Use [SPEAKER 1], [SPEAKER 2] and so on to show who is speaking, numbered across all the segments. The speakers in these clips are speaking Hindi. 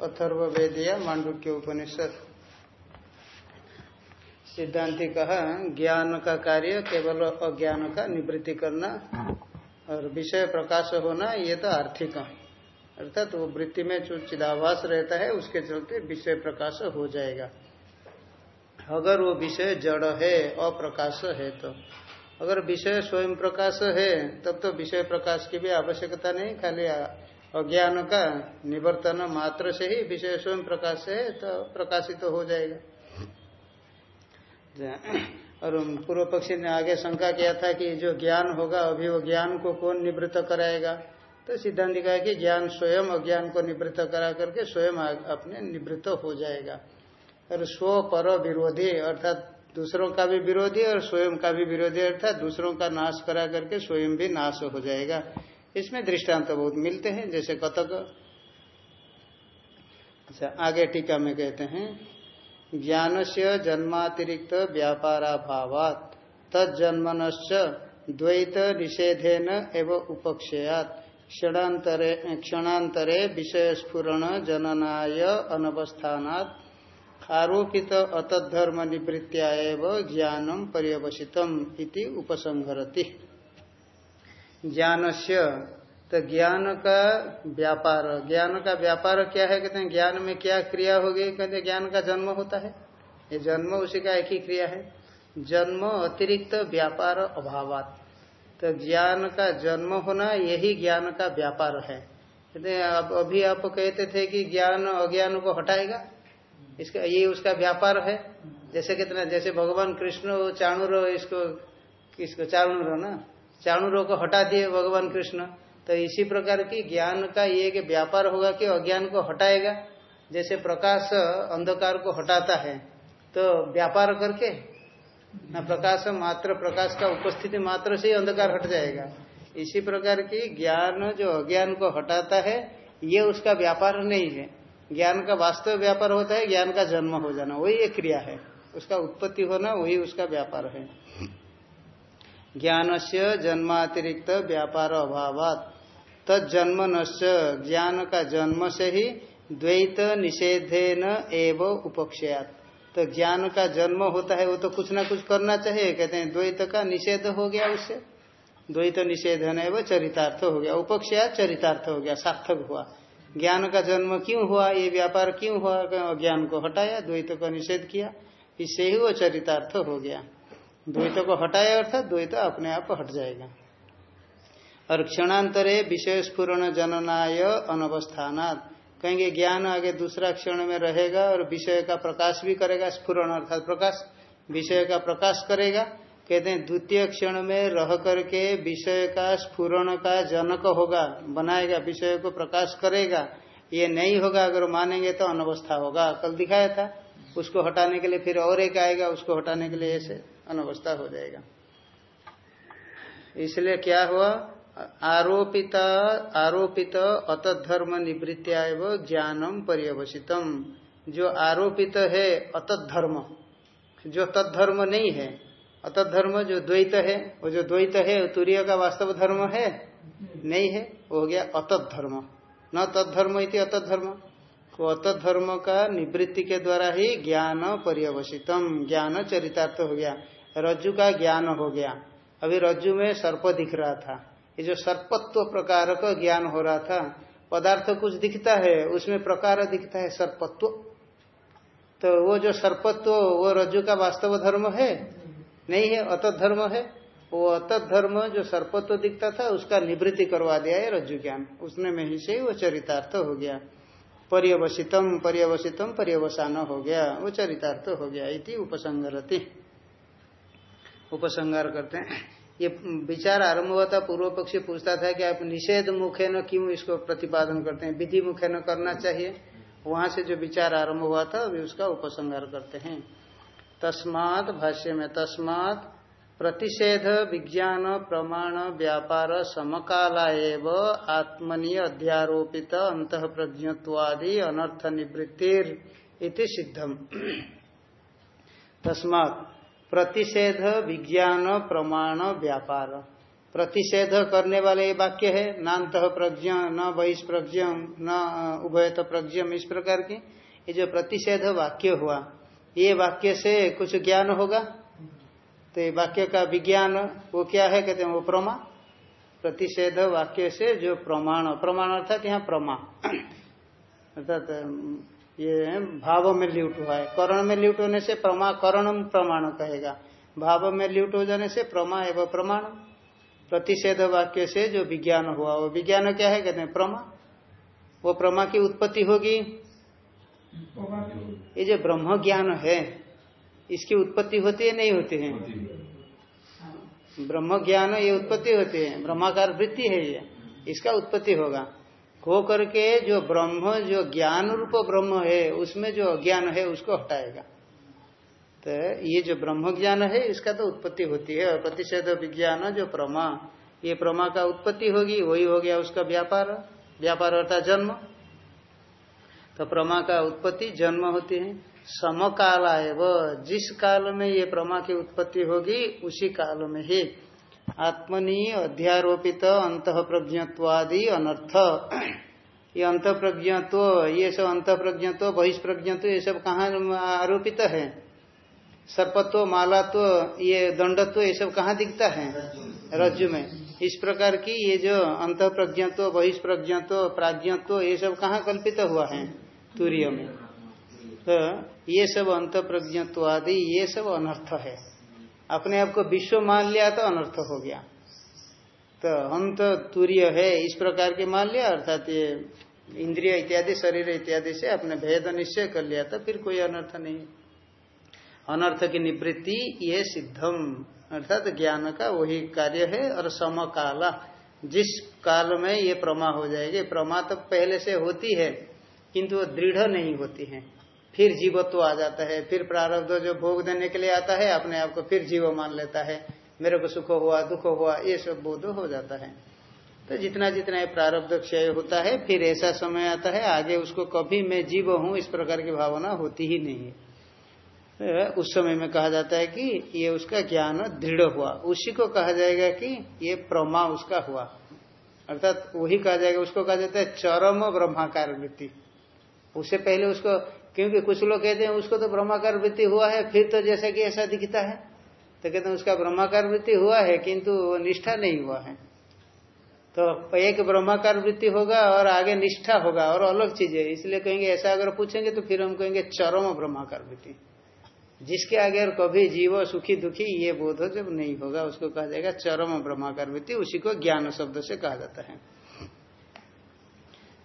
[SPEAKER 1] अथर्वेदिया मांडुक्य उपनिषद। सिद्धांति कहा, ज्ञान का कार्य केवल अज्ञान का निवृत्ति करना और विषय प्रकाश होना, ये तो आर्थिक अर्थात तो वो वृत्ति में जो चिदाभास रहता है, उसके चलते विषय प्रकाश हो जाएगा। अगर वो विषय जड़ है, अप्रकाश है तो अगर विषय स्वयं प्रकाश है, तब तो विषय प्रकाश की भी आवश्यकता नहीं, खाली अज्ञान का निवर्तन मात्र से ही विषय स्वयं प्रकाश है तो प्रकाशित तो हो जाएगा। और पूर्व पक्षी ने आगे शंका किया था कि जो ज्ञान होगा, अभी वो ज्ञान को कौन निवृत्त कराएगा? तो सिद्धांत कहा कि ज्ञान स्वयं, अज्ञान को निवृत्त करा करके स्वयं अपने निवृत्त हो जाएगा। और स्व पर विरोधी, अर्थात दूसरों का भी विरोधी और स्वयं का भी विरोधी अर्थात दूसरों का नाश करा करके स्वयं भी नाश हो जाएगा। इसमें दृष्टांत तो बहुत मिलते हैं, जैसे कतक अच्छा आगे टीका में कहते हैं ज्ञान से जन्मातिरिक्त व्यापाराभावात तजन्मन द्वैत निषेधेन एवं उपक्षयात। क्षणांतरे क्षणांतरे विषय स्फुरण जननाय अनवस्थानात्। आरोपित अतधर्म निवृत्तिया ज्ञानम पर्यवसितम इति उपसंहरति। ज्ञान से तो ज्ञान का व्यापार ज्ञान का व्यापार क्या है? कहते हैं, ज्ञान में क्या क्रिया होगी? कहते ज्ञान का जन्म होता है। ये जन्म उसी का एक ही क्रिया है। जन्म अतिरिक्त व्यापार अभावात। तो ज्ञान का जन्म होना यही ज्ञान का व्यापार है। कहते अभी आप कहते थे कि ज्ञान अज्ञान को हटाएगा? इसका, ये उसका व्यापार है। जैसे कितना, जैसे भगवान कृष्ण चाणुर इसको इसको चाणुर ना, चाणुरों को हटा दिए भगवान कृष्ण तो इसी प्रकार की ज्ञान का ये कि व्यापार होगा कि अज्ञान को हटाएगा। जैसे प्रकाश अंधकार को हटाता है तो व्यापार करके ना प्रकाश मात्र, प्रकाश का उपस्थिति मात्र से ही अंधकार हट जाएगा। इसी प्रकार की ज्ञान, जो अज्ञान को हटाता है, ये उसका व्यापार नहीं है। ज्ञान का वास्तव व्यापार होता है, ज्ञान का जन्म हो जाना, वही एक क्रिया है। उसका उत्पत्ति होना, वही उसका व्यापार है। ज्ञान से जन्मातिरिक्त व्यापार अभाव तत्जन्म ज्ञान का जन्म से ही द्वैत निषेधेन एवं उपक्षयात। तो ज्ञान का जन्म होता है, वो तो कुछ ना कुछ करना चाहिए। कहते हैं, द्वैत का निषेध हो गया उससे द्वैत निषेधन एवं चरितार्थ हो गया। उपक्षया चरितार्थ हो गया, सार्थक हुआ। ज्ञान का जन्म क्यों हुआ? ये व्यापार क्यों हुआ? ज्ञान को हटाया, द्वैत का निषेध किया। इससे ही वो चरितार्थ हो गया। द्वैत को हटाया अर्थात द्वैत अपने आप हट जाएगा। और क्षणांतरे विषय स्फुरण जननाय अनवस्थानात। कहेंगे, ज्ञान आगे दूसरा क्षण में रहेगा और विषय का प्रकाश भी करेगा, स्फुरण अर्थात प्रकाश। विषय का प्रकाश करेगा। कहते हैं, द्वितीय क्षण में रह करके विषय का स्फुरण का जनक होगा, बनाएगा, विषय को प्रकाश करेगा। ये नहीं होगा, अगर मानेंगे तो अनवस्था होगा। कल दिखाया था, उसको हटाने के लिए फिर और एक आएगा, उसको हटाने के लिए ऐसे अनवस्था हो जाएगा। इसलिए क्या हुआ? आरोपित आरोपित अतधर्म निवृत्तिया एवं ज्ञानम पर्यवसितम। जो आरोपित है अतधर्म जो तत्धर्म नहीं है अतधर्म जो द्वैत है, वो जो द्वैत है तुरीय का वास्तव धर्म है? नहीं है, वो हो गया अतत धर्म। न तत्धर्म इति अतत धर्म। वो अतधर्म का निवृत्ति के द्वारा ही ज्ञान पर्यवसितम। ज्ञान चरितार्थ हो गया। रज्जु का ज्ञान हो गया। अभी रज्जु में सर्प दिख रहा था। ये जो सर्पत्व प्रकार का ज्ञान हो रहा था, पदार्थ कुछ दिखता है, उसमें प्रकार दिखता है सर्पत्व। तो वो जो सर्पत्व, वो रज्जु का वास्तव धर्म है? नहीं है अतत धर्म है। वो अतत धर्म जो सर्पत्व दिखता था, उसका निवृत्ति करवा दिया है रज्जु ज्ञान उसने में ही से वो चरितार्थ हो गया। पर्यवसितम पर्यवसितम, पर्यवसान हो गया। वो चरितार्थ हो गया इति उपसंगरति उपसंगार करते हैं। ये विचार आरंभ हुआ था, पूर्व पक्षी पूछता था कि आप निषेध मुखे न, क्यों इसको प्रतिपादन करते हैं? विधि मुखे न, करना चाहिए। वहाँ से जो विचार आरंभ हुआ था, अभी उसका उपसंहार करते हैं। तस्मात भाष्य में तस्मात प्रतिषेध, विज्ञान, प्रमाण, व्यापार, समकाला एव आत्मनि अध्यारोपित अंत प्रज्ञत्वादि अनर्थ निवृत्तिर इति सिद्धम। तस्मात प्रतिषेध, विज्ञान, प्रमाण, व्यापार। प्रतिषेध करने वाले ये वाक्य है नान्त प्रज्ञ न बहिष्प्रज्ञ, न उभयत प्रज्ञम इस प्रकार की। ये जो प्रतिषेध वाक्य हुआ ये वाक्य से कुछ ज्ञान होगा? तो ये वाक्य का विज्ञान वो क्या है? कहते हैं वो प्रमा। प्रतिषेध वाक्य से जो प्रमाण प्रमाण अर्थात यहाँ प्रमा। अर्थात ये भाव में ल्यूट हुआ है। करण में ल्यूट होने से प्रमा करणम प्रमाण कहेगा। भाव में ल्यूट हो जाने से प्रमा एवं प्रमाण। प्रतिषेध वाक्य से जो विज्ञान हुआ, वो विज्ञान क्या है? कहते हैं प्रमा। वो प्रमा की उत्पत्ति होगी। ये जो ब्रह्म ज्ञान है इसकी उत्पत्ति होती है नहीं होती है? ब्रह्म ज्ञान ये उत्पत्ति होती है ब्रह्माकार वृत्ति है ये इसका उत्पत्ति होगा। हो करके जो ब्रह्म जो ज्ञान रूप ब्रह्म है उसमें जो अज्ञान है उसको हटाएगा। तो ये जो ब्रह्म ज्ञान है इसका तो उत्पत्ति होती है। और प्रतिषेध विज्ञान जो प्रमा ये प्रमा का उत्पत्ति होगी वही हो गया उसका व्यापार। व्यापार अर्थात जन्म। तो प्रमा का उत्पत्ति जन्म होती है। समकाल एवं, जिस काल में ये प्रमा की उत्पत्ति होगी, उसी काल में ही। आत्मनि अध्यारोपित अंत प्रज्ञत्वादि अनर्थ। ये अंत प्रज्ञत्व ये सब अंत प्रज्ञत्व बहिष्प्रज्ञत्व, ये सब कहाँ आरोपित है? सर्पत्व, मालात्व, ये दंडत्व, ये सब कहाँ दिखता है? रज्जु में। इस प्रकार की ये जो अंत प्रज्ञत्व बहिष्प्रज्ञत्व, प्राज्ञत्व, ये सब कहाँ कल्पित हुआ है? तूर्य में तो ये सब अंत प्रज्ञत्व आदि ये सब अनर्थ है। अपने आप को विश्व मान लिया तो अनर्थ हो गया। तो अंत तूर्य है, इस प्रकार के मान लिया, अर्थात ये इंद्रिय इत्यादि, शरीर इत्यादि से अपने भेद निश्चय कर लिया तो फिर कोई अनर्थ नहीं। अनर्थ की निवृत्ति ये सिद्धम। अर्थात ज्ञान का वही कार्य है और समकाला। जिस काल में ये प्रमा हो जाएगी, प्रमा तो पहले से होती है। किंतु वो दृढ़ नहीं होती है। फिर जीवत्व आ जाता है, फिर प्रारब्ध जो भोग देने के लिए आता है, अपने आप को फिर जीव मान लेता है। मेरे को सुख हुआ, दुख हुआ, ये सब बोध हो जाता है। तो जितना जितना ये प्रारब्ध क्षय होता है, फिर ऐसा समय आता है, आगे उसको कभी मैं जीव हूँ, इस प्रकार की भावना होती ही नहीं है। तो उस समय में कहा जाता है कि ये उसका ज्ञान दृढ़ हुआ। उसी को कहा जाएगा कि ये प्रमा उसका हुआ। अर्थात वही कहा जाएगा, उसको कहा जाता है चरम ब्रह्माकार वृत्ति। उससे पहले उसको, क्योंकि कुछ लोग कहते हैं उसको तो ब्रह्माकार वृत्ति हुआ है, फिर तो जैसा कि ऐसा दिखता है। तो कहते हैं उसका ब्रह्माकार वृत्ति हुआ है, किंतु निष्ठा नहीं हुआ है। तो एक ब्रह्माकार वृत्ति होगा और आगे निष्ठा होगा, और अलग चीज़ है। इसलिए कहेंगे, ऐसा अगर पूछेंगे तो फिर हम कहेंगे चरम ब्रह्माकार वृत्ति। जिसके आगे और कभी जीव सुखी दुखी, ये बोध हो जब नहीं होगा, उसको कहा जाएगा चरम ब्रह्माकार वृत्ति, उसी को ज्ञान शब्द से कहा जाता है।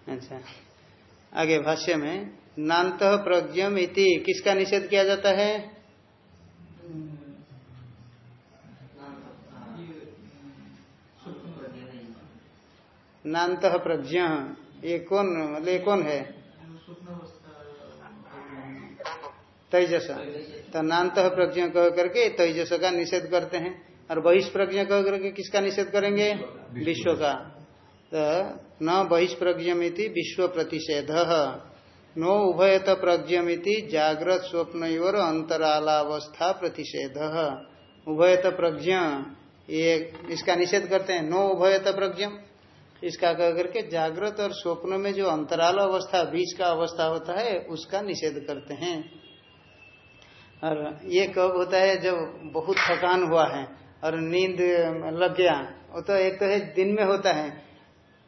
[SPEAKER 1] अच्छा। आगे भाष्य में नान्त प्रज्ञम इति किसका निषेध किया जाता है? नान्त प्रज्ञ ये कौन ले कौन है? तेजस। तो नान्त प्रज्ञ कह करके तेजस का निषेध करते हैं और बहिष्प्रज्ञ कह करके किसका निषेध करेंगे? विश्व का। तो न बहिष्प्रज्ञमिति विश्व प्रतिषेध नो उभयत प्रज्ञमिति जागृत स्वप्न और अंतरालावस्था प्रतिषेध। उभयत प्रज्ञ ये इसका निषेध करते हैं, नो उभयत प्रज्ञ इसका कह करके जागृत और स्वप्न में जो अंतराल अवस्था बीच का अवस्था होता है, उसका निषेध करते हैं। और ये कब होता है, जब बहुत थकान हुआ है और नींद लग गया, वो तो एक तो है, दिन में होता है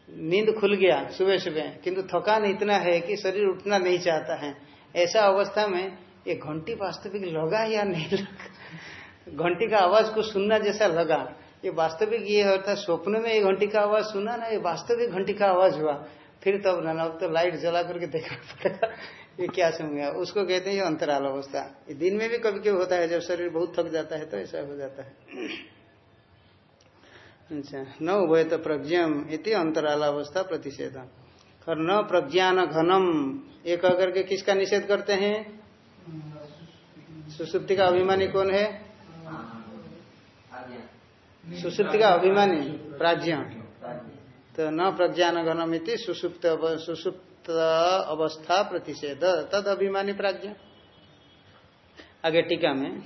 [SPEAKER 1] नींद खुल गया सुबह सुबह, किंतु थकान इतना है कि शरीर उठना नहीं चाहता है। ऐसा अवस्था में ये घंटी वास्तविक लगा या नहीं लगा? घंटी का आवाज़ को सुनना जैसा लगा। ये वास्तविक ये होता स्वप्न में ये घंटी का आवाज़ सुना ना, ये वास्तविक घंटी का आवाज़ हुआ। फिर तब ना अब तो लाइट जला करके देखना पड़ेगा ये क्या समझ उसको कहते हैं ये अंतराल अवस्था। दिन में भी कभी कभी होता है, जब शरीर बहुत थक जाता है तो ऐसा हो जाता है। अच्छा। न उभय तो प्रज्ञम इति अंतरालावस्था प्रतिषेध। और न प्रज्ञान घनम ये कह करके किसका निषेध करते हैं? सुसुप्ति का अभिमानी कौन है? सुसुप्ति का अभिमानी, प्राज्ञ। तो न प्रज्ञान घनम इति सुसुप्त सुसुप्त अवस्था प्रतिषेध। तद अभिमानी प्राज्ञ। आगे टीका में।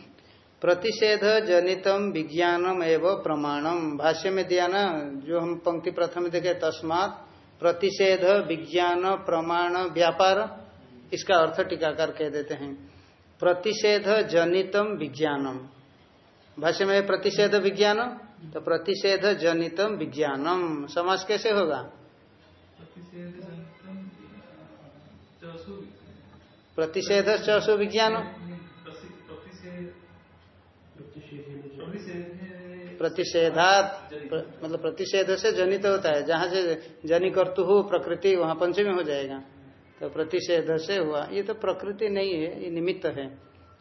[SPEAKER 1] प्रतिषेध जनितम विज्ञानम एवं प्रमाणम। भाष्य में दिया ना जो हम पंक्ति प्रथम देखे तस्मात प्रतिषेध विज्ञान प्रमाण व्यापार इसका अर्थ टीकाकार कह देते हैं। प्रतिषेध जनितम विज्ञानम। भाष्य में प्रतिषेध विज्ञान तो प्रतिषेध जनितम विज्ञानम। समाज कैसे होगा? प्रतिषेध चौसो विज्ञान। प्रतिषेधात मतलब प्रतिषेध से जनित होता है। जहाँ से जनि कर्तु हो प्रकृति, वहाँ पंचमी हो जाएगा। तो प्रतिषेध से हुआ। ये तो प्रकृति नहीं है, ये निमित्त है।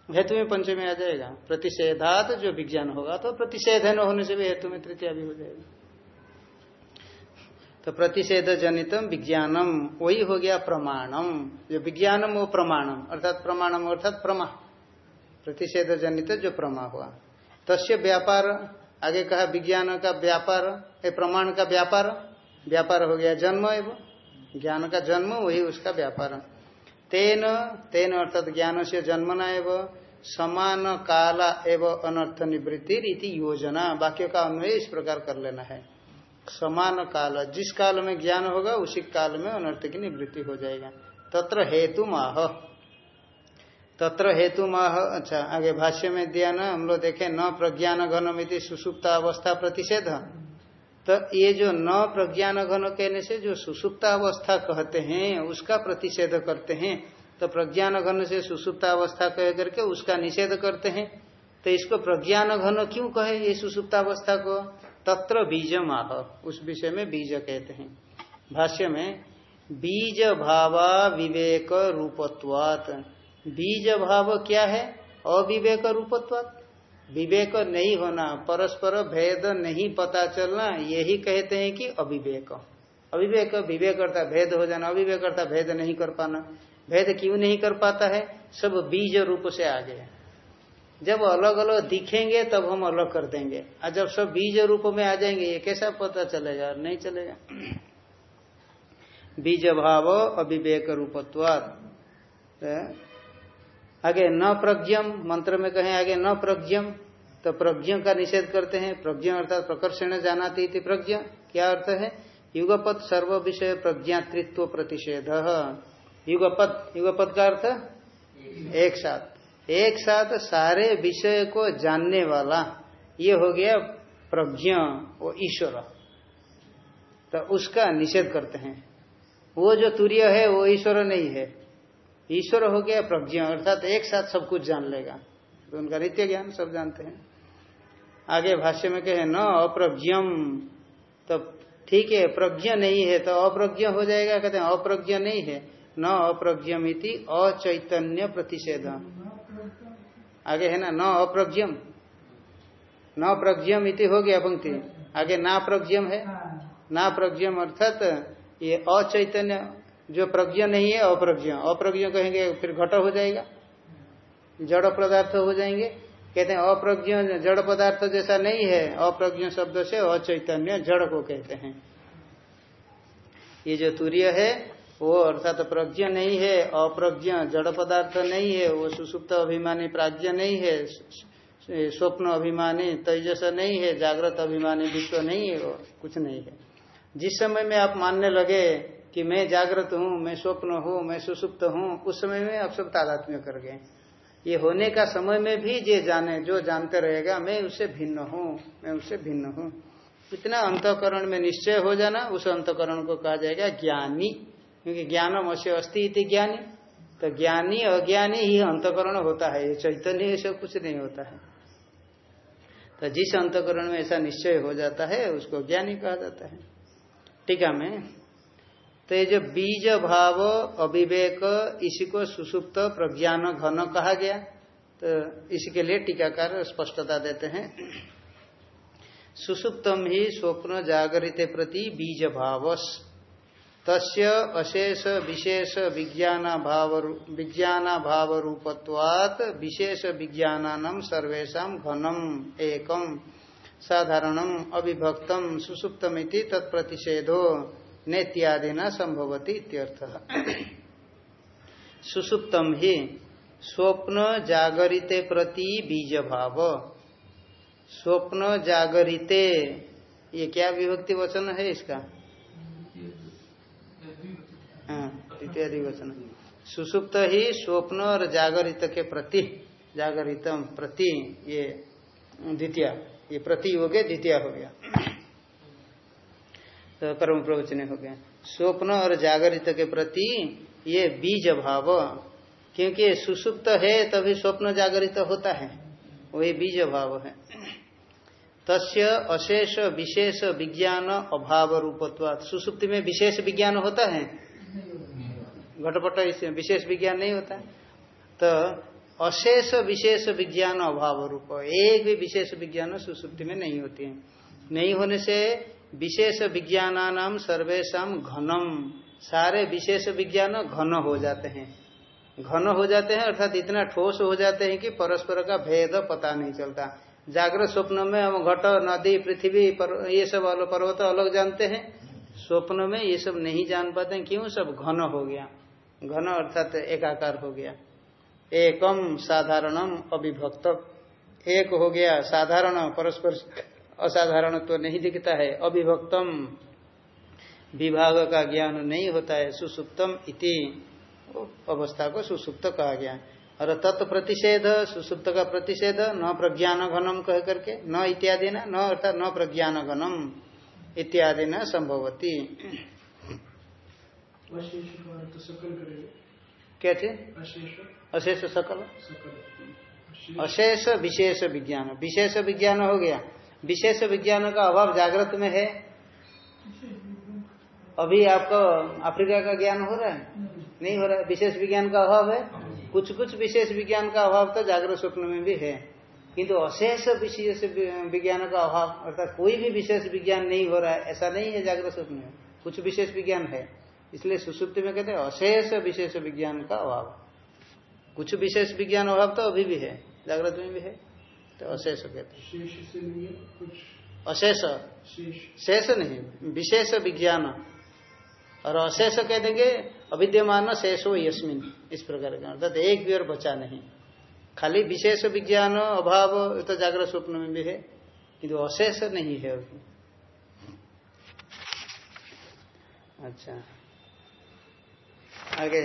[SPEAKER 1] हेतु में पंचमी आ जाएगा। प्रतिषेधात जो विज्ञान होगा तो प्रतिषेध न होने से भी हेतु में तृतीया भी हो जाएगा। तो प्रतिषेध जनितम विज्ञानम, वही हो गया प्रमाणम। जो विज्ञानम, वो प्रमाणम। अर्थात प्रमाणम, अर्थात प्रमा। प्रतिषेध जनित जो प्रमा हुआ। तस्य व्यापार आगे कहा, विज्ञान का व्यापार प्रमाण का व्यापार व्यापार हो गया जन्म एवं ज्ञान का जन्म, वही उसका व्यापार। तेन तेन अर्थात ज्ञान से जन्म जन्मना एवं, समान काला एवं अनर्थ निवृत्ति रीति योजना, वाक्य का अन्वय इस प्रकार कर लेना है। समान काल, जिस काल में ज्ञान होगा, उसी काल में अनर्थ की निवृत्ति हो जाएगा। तत्र हेतु माह तत्र हेतु माह अच्छा आगे भाष्य में दिया ना, हम लोग देखे, न प्रज्ञान घनमिति सुसुप्ता अवस्था प्रतिषेध। तो ये जो न प्रज्ञान घन कहने से जो सुसुप्ता अवस्था कहते हैं, उसका प्रतिषेध करते हैं। तो प्रज्ञान घन से सुसुप्ता अवस्था कह करके उसका निषेध करते हैं। तो इसको प्रज्ञान घन क्यों कहे ये सुसुप्तावस्था को? तत्र बीज माह उस विषय में बीज कहते हैं। भाष्य में बीज भावा विवेक रूपत्वात बीज भाव क्या है? अविवेक रूपत्व विवेक नहीं होना, परस्पर भेद नहीं पता चलना, यही कहते हैं कि अविवेक। अविवेक विवेक करता भेद हो जाना, अविवेक करता भेद नहीं कर पाना। भेद क्यों नहीं कर पाता है? सब बीज रूप से आ गए जब अलग अलग दिखेंगे, तब हम अलग कर देंगे। और जब सब बीज रूप में आ जाएँगे, ये कैसा पता चलेगा? नहीं चलेगा। बीज भाव अविवेक रूपत्वाद आगे न प्रज्ञम, मंत्र में कहें आगे न प्रज्ञम तो प्रज्ञ का निषेध करते हैं। प्रज्ञ अर्थात प्रकर्षण जानाती थी प्रज्ञ। क्या अर्थ है? युगपत सर्व विषय प्रज्ञातृत्व प्रतिषेध। युगपत युगपत का अर्थ? एक साथ। एक साथ सारे विषय को जानने वाला, ये हो गया प्रज्ञ वो ईश्वर। तो उसका निषेध करते हैं। वो जो तुर्य है, वो ईश्वर नहीं है। ईश्वर हो गया प्रज्ञ अर्थात एक साथ सब कुछ जान लेगा। तो उनका नित्य ज्ञान सब जानते हैं। आगे भाष्य में कहे न अप्रज्ञम। तो ठीक है प्रज्ञ नहीं है तो अप्रज्ञ हो जाएगा कहते हैं अप्रज्ञ नहीं है। न अप्रज्ञम इति अचैतन्य प्रतिषेध। आगे है ना न अप्रज्ञम। न प्रज्ञम इति हो गया पंक्ति। आगे ना प्रज्ञम है। ना प्रज्ञम अर्थात ये अचैतन्य जो प्रज्ञ नहीं है, अप्रज्ञ। अप्रज्ञ कहेंगे, फिर घट हो जाएगा। जड़ पदार्थ हो जाएँगे। कहते हैं, अप्रज्ञ जड़ पदार्थ जैसा नहीं है। अप्रज्ञ शब्द से अचैतन्य जड़ को कहते हैं। ये जो तूर्य है, वो अर्थात प्रज्ञ नहीं है, अप्रज्ञ जड़ पदार्थ नहीं है, वो सुसुप्त अभिमानी, प्राज्ञ नहीं है, स्वप्न अभिमानी, तेजस नहीं है, जागृत अभिमानी, विश्व नहीं है, वो कुछ नहीं है। जिस समय में आप मानने लगे कि मैं जागृत हूँ, मैं स्वप्न हूँ, मैं सुसुप्त हूँ, उस समय में आप सब तादात्म्य कर गए। ये होने का समय में भी जे जाने, जो जानते रहेगा, मैं उससे भिन्न हूँ, मैं उससे भिन्न हूँ। इतना अंतकरण में निश्चय हो जाना, उस अंतकरण को कहा जाएगा ज्ञानी। क्योंकि ज्ञानम अश्य अस्थि ज्ञानी। तो ज्ञानी, अज्ञानी ही अंतकरण होता है, ये चैतन्य सब कुछ नहीं होता है। तो जिस अंतकरण में ऐसा निश्चय हो जाता है, उसको ज्ञानी कहा जाता है। टीका में तो ये जो बीज भाव, अविवेक इसी को सुसुप्त, प्रज्ञान, घन कहा गया। तो इसके लिए टीकाकार स्पष्टता देते हैं। सुसुप्तम ही स्वप्न जागृत प्रति बीज भावस। तस्य अशेष विशेष विज्ञान भाव विज्ञान भाव रूपत्वात् विशेष विज्ञानम सर्वेशा घनम एकम। साधारणम अविभक्तम, सुसुप्तमिति तत्प्रतिषेधो। नेत्यादि न संभवती इत्यर्थ। सुसुप्तम ही, स्वप्न जागरिते प्रति बीज भाव स्वप्न जागरिते, ये क्या विभक्ति वचन है इसका? हाँ वचन। सुसुप्त ही, स्वप्न और जागरित के प्रति, जागरितम प्रति, ये द्वितीय, ये प्रति हो गया, द्वितीय हो गया। तो कर्म प्रवचन हो गया। स्वप्न और जागरित के प्रति ये बीज भाव, क्योंकि सुसुप्त है, तभी स्वप्न जागरित होता है। वही बीज भाव है। तस्य अशेष विशेष विज्ञान अभाव रूपत्वाद सुसुप्ति में विशेष विज्ञान होता है? घटपट इसमें विशेष विज्ञान नहीं होता। तो अशेष विशेष विज्ञान अभाव रूप। एक भी विशेष विज्ञान सुसुप्ति में नहीं होती है। नहीं होने से विशेष विज्ञान सर्वेशा घनम। सारे विशेष विज्ञान घन हो जाते हैं। घन हो जाते हैं, अर्थात इतना ठोस हो जाते हैं कि परस्पर का भेद पता नहीं चलता। जागृत स्वप्न में हम घट, नदी, पृथ्वी ये सब पर्वत अलग जानते हैं। स्वप्न में ये सब नहीं जान पाते क्यों? सब घन हो गया। घन अर्थात एकाकार हो गया। एकम साधारणम अविभक्त एक हो गया साधारण, परस्पर असाधारण तो नहीं दिखता है। अविभक्तम विभाग का ज्ञान नहीं होता है। सुसुप्तम इति अवस्था को सुसुप्त कहा गया और तत्व प्रतिषेध सुसुप्त का प्रतिषेध न प्रज्ञान घनम कह करके न इत्यादि न न अर्थात न प्रज्ञान घनम इत्यादि न संभवती। क्या थे? अशेष सकल। अशेष विशेष विज्ञान। विशेष विज्ञान हो गया। विशेष विज्ञान का अभाव जागृत में है। अभी आपको अफ्रीका का ज्ञान हो रहा है? नहीं हो रहा है। विशेष विज्ञान का अभाव है? कुछ कुछ विशेष विज्ञान का अभाव तो जागृत स्वप्न में भी है। किंतु अशेष विशेष विज्ञान का अभाव, अर्थात कोई भी विशेष विज्ञान नहीं हो रहा है, ऐसा नहीं है जागृत स्वप्न में। कुछ विशेष विज्ञान है। इसलिए सुसुप्ति में कहते हैं अशेष विशेष विज्ञान का अभाव। कुछ विशेष विज्ञान अभाव तो अभी भी है, जागृत में भी है। तो अशेष कहते हैं अशेष शेष। नहीं विशेष विज्ञान। और अशेष कह देंगे अविद्यमान शेषो यस्मिन इस प्रकार का। अर्थात एक भी और बचा नहीं। खाली विशेष विज्ञान अभाव तो जागृत स्वप्न में भी है किंतु अशेष नहीं है। अभी अच्छा। आगे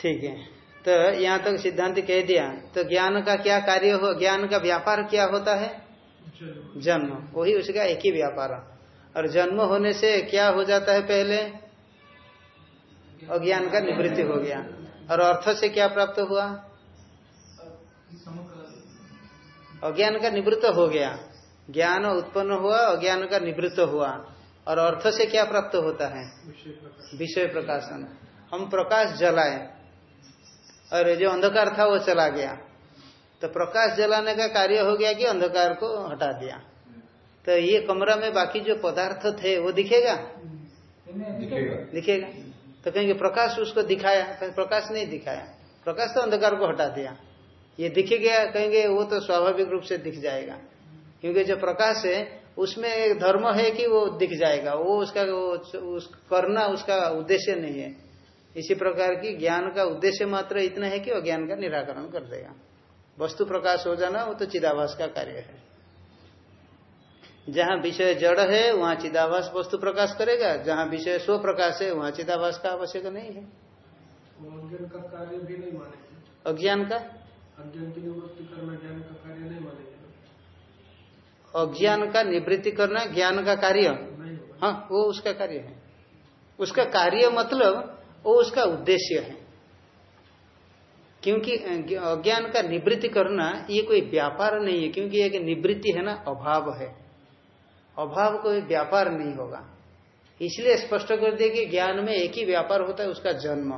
[SPEAKER 1] ठीक है। तो यहाँ तक तो सिद्धांत कह दिया तो ज्ञान का क्या कार्य हो, ज्ञान का व्यापार क्या होता है? जन्म। वही उसका एक ही व्यापार। और जन्म होने से क्या हो जाता है पहले? अज्ञान का निवृत्ति हो गया। और अर्थ से क्या प्राप्त हुआ? अज्ञान का निवृत्त हो गया। ज्ञान उत्पन्न हुआ, अज्ञान का निवृत्त हुआ। और अर्थ से क्या प्राप्त होता है? विषय प्रकाशन। हम प्रकाश जलाए। और जो अंधकार था वो चला गया। तो प्रकाश जलाने का कार्य हो गया कि अंधकार को हटा दिया। तो ये कमरा में बाकी जो पदार्थ थे वो दिखेगा? दिखेगा। दिखेगा। तो कहेंगे प्रकाश उसको दिखाया। प्रकाश नहीं दिखाया। प्रकाश तो अंधकार को हटा दिया। ये दिख गया कहेंगे वो तो स्वाभाविक रूप से दिख जाएगा। क्योंकि जो प्रकाश है उसमें एक धर्म है कि वो दिख जाएगा। वो उसका वो उस करना उसका उद्देश्य नहीं है। इसी प्रकार की ज्ञान का उद्देश्य मात्र इतना है कि वो ज्ञान का निराकरण कर देगा। वस्तु प्रकाश हो जाना वो तो चिदाभास का कार्य है। जहाँ विषय जड़ है वहाँ चिदाभास वस्तु प्रकाश करेगा। जहाँ विषय स्व प्रकाश है वहाँ चिदाभास का आवश्यक नहीं है।
[SPEAKER 2] अज्ञान का कार्य भी नहीं मानेंगे।
[SPEAKER 1] अज्ञान का?
[SPEAKER 2] अज्ञान की निवृत्ति करना ज्ञान का कार्य नहीं मानेंगे।
[SPEAKER 1] अज्ञान का निवृत्ति करना ज्ञान का कार्य? हाँ वो उसका कार्य है। उसका कार्य मतलब वो उसका उद्देश्य है। क्योंकि अज्ञान का निवृत्ति करना ये कोई व्यापार नहीं है, क्योंकि एक निवृत्ति है ना, अभाव है। अभाव कोई व्यापार नहीं होगा। इसलिए स्पष्ट कर दिया कि ज्ञान में एक ही व्यापार होता है, उसका जन्म।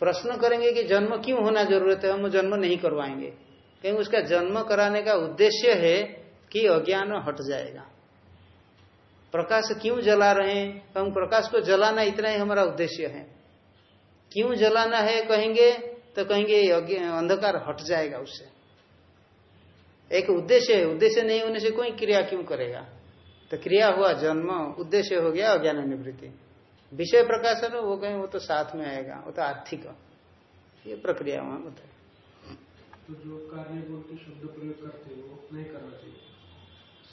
[SPEAKER 1] प्रश्न करेंगे कि जन्म क्यों होना ज़रूरत है? हम जन्म नहीं करवाएँगे। क्योंकि उसका जन्म कराने का उद्देश्य है कि अज्ञान हट जाएगा। प्रकाश क्यों जला रहे हैं? तो हम प्रकाश को जलाना इतना ही हमारा उद्देश्य है। क्यों जलाना है कहेंगे तो कहेंगे अंधकार हट जाएगा उससे। एक उद्देश्य है, उद्देश्य नहीं होने से कोई क्रिया क्यों करेगा? तो क्रिया हुआ जन्म, उद्देश्य हो गया अज्ञान निवृत्ति। विषय प्रकाशन वो कहें, वो तो साथ में आएगा, वो तो आर्थिक। ये प्रक्रिया वहाँ बताए
[SPEAKER 2] तो जो कार्य बोलते शब्द प्रयोग करते हैं, वो नहीं करना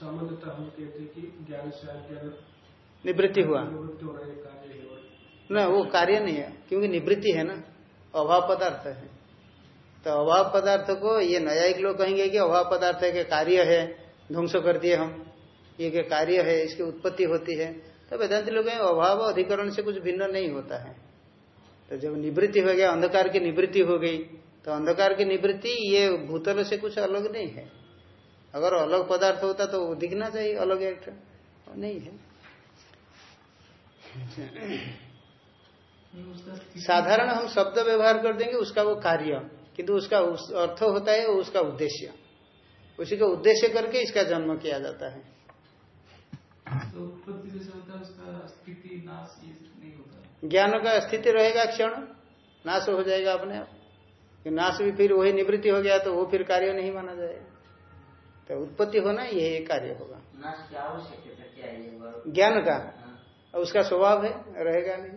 [SPEAKER 2] सामान्यतः हम कहते हैं कि ज्ञान से
[SPEAKER 1] निवृत्ति हुआ।
[SPEAKER 2] हो है है
[SPEAKER 1] ना वो कार्य नहीं है क्योंकि निवृत्ति है ना अभाव पदार्थ है। तो अभाव पदार्थ को ये न्यायिक लोग कहेंगे कि अभाव पदार्थ के कार्य है ध्वंस कर दिए हम। ये के कार्य है इसकी उत्पत्ति होती है। तो वेदांत लोग कहेंगे अभाव अधिकरण से कुछ भिन्न नहीं होता है। तो जब निवृत्ति हो गया अंधकार की निवृत्ति हो गई तो अंधकार की निवृत्ति ये भूतल से कुछ अलग नहीं है। अगर अलग पदार्थ होता तो वो दिखना चाहिए अलग एक। नहीं है। साधारण हम शब्द व्यवहार कर देंगे उसका वो कार्य किंतु उसका उस अर्थ होता है वो उसका उद्देश्य। उसी का उद्देश्य करके इसका जन्म किया जाता है।
[SPEAKER 3] तो
[SPEAKER 1] ज्ञान का स्थिति रहेगा क्षण नाश हो जाएगा अपने आप। नाश भी फिर वही निवृत्ति हो गया तो वो फिर कार्य नहीं माना जाएगा। तो उत्पत्ति होना यही कार्य होगा।
[SPEAKER 4] है?
[SPEAKER 1] ज्ञान का।
[SPEAKER 4] हाँ।
[SPEAKER 1] और उसका स्वभाव है रहेगा नहीं।